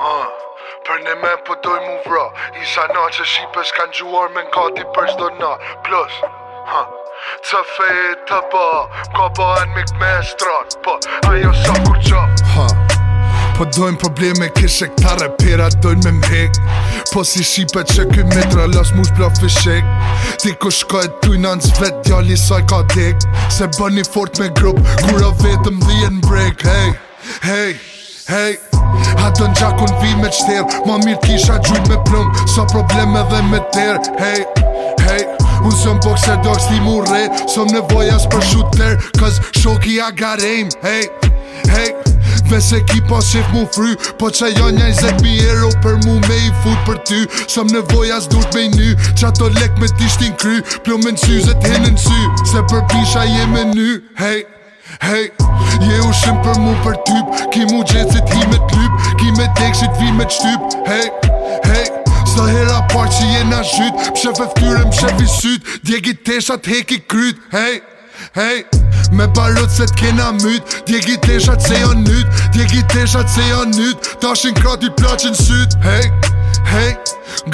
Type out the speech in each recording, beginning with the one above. uh, Për ne me po doj mu vra Isha na që shqipës kanë gjuar me n'kati për shdo na Plus, ha uh, Që feje të ba Ka ba mik me stran Po, ajo sa kur qa Ha Po dojnë probleme kishe këta repera dojnë me mhek Po si shipe që kuj mitra tra las mu shpla fishek Ti ku shko e tuj në në zvet djali saj ka dek Se bëni fort me grup kura vetëm dhijen break Hey, hey, hey, hey. Ha të në gjakun vi me qëtherë Ma mirë kisha gjujnë me plëmë Sa probleme dhe me tërë Hej, hej Unë së më bokse do kështi mu rejë Së më nevoja së për shu tërë shoki a garejmë Hej, hej Vese ki po shif mu fry Po që jo njaj zek mi ero Për mu me i fut për ty Som në voja s'durt me i ny Qa to lek me tishtin kry Pjo me nësy zë t'hinë nësy Se për pisha je me ny Hej, hej Je u shim për mu për typ Ki mu gjithë tek që t'vi me t'shtyp Hej, hej Sa hera parë që jena zhyt Pshef e ftyre mshef i syt Djegi teshat heki kryt Hej, hej Me barot se t'kena myt Djegi teshat se jo nyt Djegi teshat se jo nyt Ta shin krati plaqin syt Hej, hej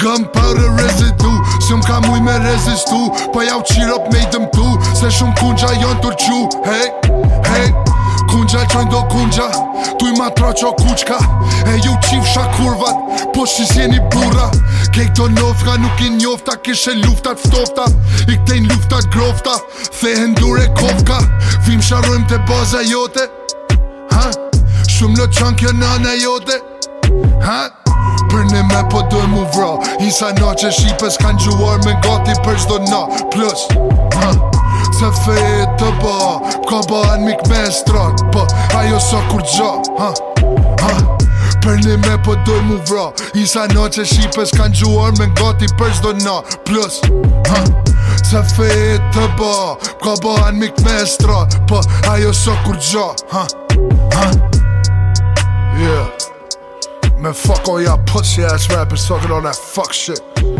Gëm për e rezidu Si m'ka muj me rezistu Pa jau qirop me i dëmtu Se shumë kun qa jon tërqu Hej, hej Gjaj qojnë do kunqa Tuj ma tra qo kuqka E ju qif shakurvat Po shis jeni burra Kej këto nofka nuk i njofta Kishe luftat ftofta I ktejn luftat grofta Thehen dure kofka Vim sharojm të baza jote Ha? Shum lo qan kjo nana jote Ha? Për ne me po doj mu vro Isa na që shipës kan gjuar me gati për shdo na Plus Ha? Se fej të ba Ka ba në mik me stran Ajo sa kur gjo ha, ha. Për një me për po doj mu vra Isa në që shqipës kanë gjuar me gati për shdo na Plus, ha, se feje të ba Ka ba anë mik me estra Po, ajo sa kur gjo ha, ha. Yeah. Me fuck all oh y'all pussy ass rappers talking all that fuck shit